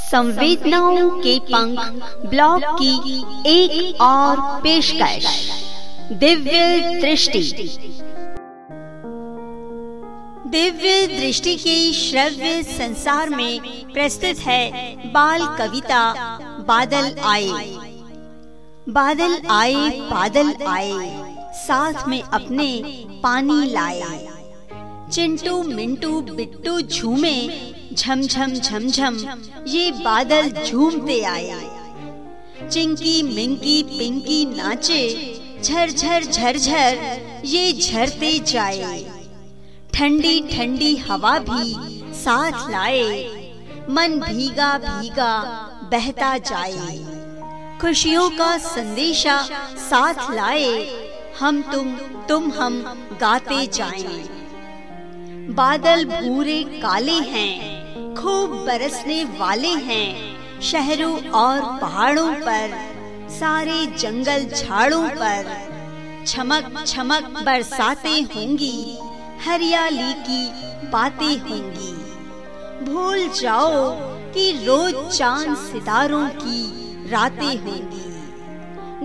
संवेदनाओं के पंख ब्लॉग की एक और पेशकश। दिव्य दृष्टि। दिव्य दृष्टि के श्रव्य संसार में प्रस्तुत है बाल कविता बादल आए। बादल आए बादल आए, साथ में अपने पानी लाए। चिंटू मिंटू बिट्टू झूमे झमझम झम झम झम, ये बादल झूमते आए। चिंकी मिंकी पिंकी नाचे, झर झर झर झर, ये झरते जाए। ठंडी ठंडी हवा भी साथ लाए, मन भीगा भीगा बहता जाए। खुशियों का संदेशा साथ लाए, हम तुम तुम हम गाते जाएँ। बादल भूरे काले हैं, खूब बरसने वाले हैं। शहरों और पहाड़ों पर, सारे जंगल झाड़ों पर, छमक छमक बरसाते होंगी, हरियाली की बातें होंगी। भूल जाओ कि रोज चाँद सितारों की रातें होंगी।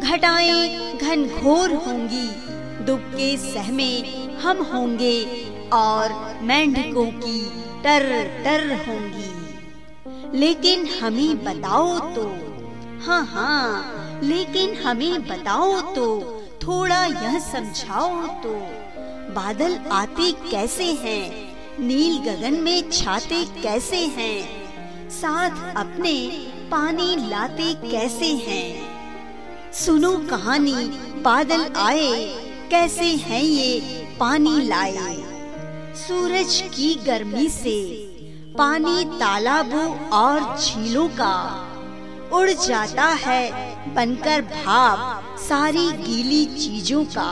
घटाएँ घनघोर होंगी दुबके सहमे हम होंगे और मेंढकों की टर टर होंगी। लेकिन हमें बताओ तो हाँ हाँ लेकिन हमें बताओ तो थोड़ा यह समझाओ तो बादल आते कैसे हैं? नील गगन में छाते कैसे हैं? साथ अपने पानी लाते कैसे हैं? सुनो कहानी, बादल आए, कैसे हैं ये पानी लाए? सूरज की गर्मी से पानी तालाबों और झीलों का उड़ जाता है, बनकर भाप सारी गीली चीज़ों का।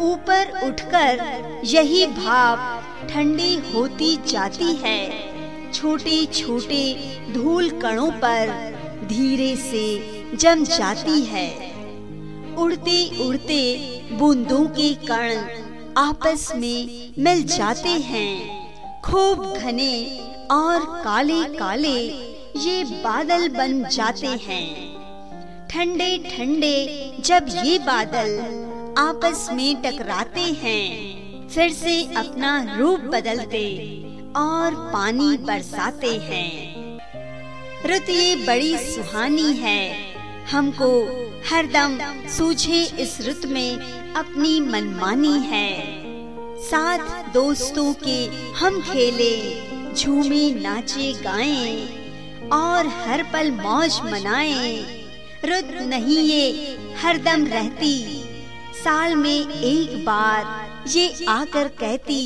ऊपर उठकर यही भाप ठंडी होती जाती है। छोटे छोटे धूल कणों पर धीरे से जम जाती है। उड़ते उड़ते बूंदों के कण आपस में मिल जाते हैं। खूब घने और काले काले ये बादल बन जाते हैं। ठंडे ठंडे जब ये बादल आपस में टकराते हैं, फिर से अपना रूप बदलते और पानी बरसाते हैं। रुत ये बड़ी सुहानी है, हमको हरदम सूझे इस रुत में अपनी मनमानी है। साथ दोस्तों के हम खेले, झूमे, नाचे, गाएँ, और हर पल मौज मनाएँ। रुत नहीं ये हरदम रहती, साल में एक बार ये आकर कहती,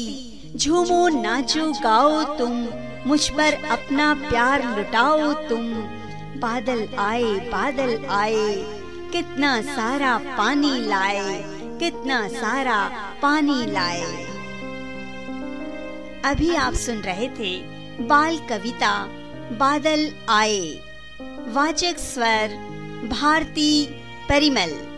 झूमो, नाचो, गाओ तुम, मुझ पर अपना प्यार लुटाओ तुम, बादल आए बादल आए कितना सारा पानी लाए, कितना सारा पानी लाए। अभी आप सुन रहे थे बाल कविता, बादल आए। वाचक स्वर, भारती परिमल।